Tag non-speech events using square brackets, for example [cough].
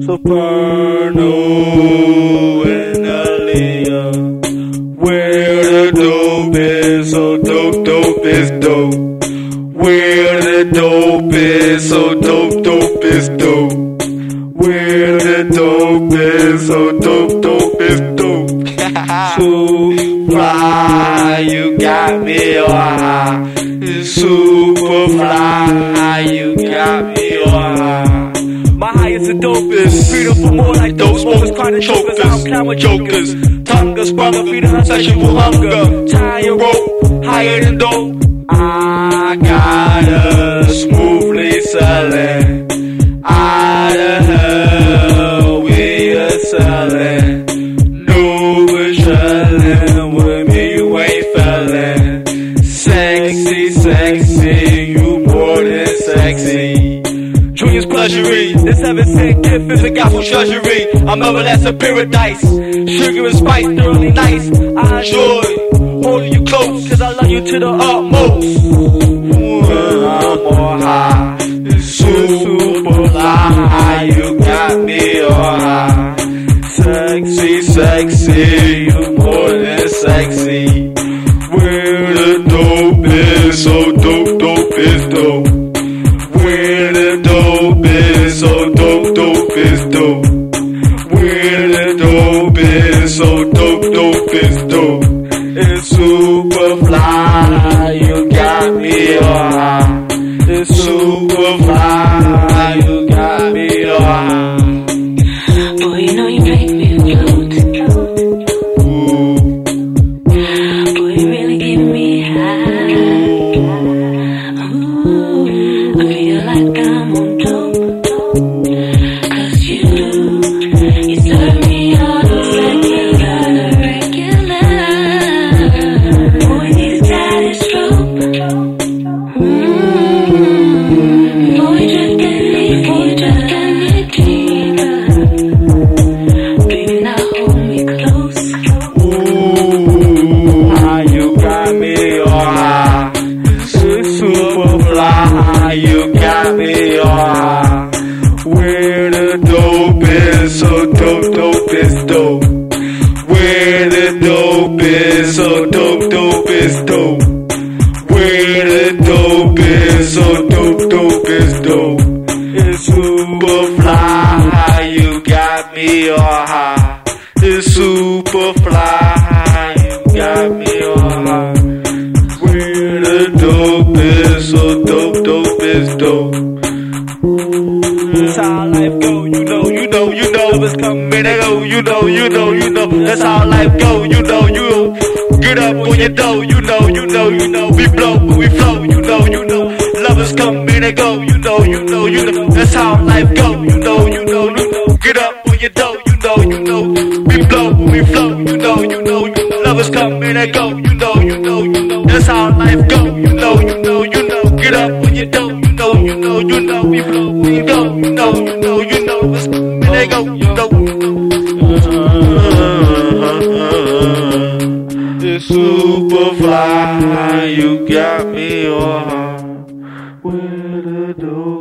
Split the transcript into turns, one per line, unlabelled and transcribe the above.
Soprano and Aaliyah. Where the dope is, so dope, dope is dope. Where the dope is, so dope, dope is dope. Where the dope is, so dope, dope is dope. [laughs] so fly, you got me high. Super
dopest. Freedom for more like those smokers, crying chokers. I'm clown jokers. Tonguers, brother, feeding sexual hunger. Tie a rope, higher than dope.
I got us smoothly selling. Out of hell, we are selling. No, we're shelling. With me, you ain't felling. Sexy, sexy,
Pleasury. This heaven sent gift is a gospel treasury. I'm everlasting paradise. Sugar and spice, thoroughly nice. I enjoy holding you close, cause I love you to the utmost.
More high, super fly. You got me all high. Sexy, sexy, you more than sexy. Where the dope dope. Where the dope so dope, dope is dope. It's super fly, you got me high. It's super fly, you got me high.
Dope
is, so dope, dope is dope. Where the dope is, so dope, dope is dope. Where the dope is, so dope, dope is dope. It's super fly, you got me all high. It's super fly, you got me all high. Where the dope is, so dope, dope is dope.
You know, you know, it's coming and go, you know, you know, you know. That's how life go, you know, you get up on your dough, you know, you know, you know. We blow, we flow, you know, you know. Lovers come and go, you know, you know, you know. That's how life go, you know, you know, you know. Get up on your dough, you know, you know. We blow, we flow, you know, you know, you know. Lovers come and go, you know, you know, you know. That's how life go, you know, you know, you know. Get up on your dough, you know, you know, you know. We blow, we go, they go, go.
This super fly, you got me on. with the door?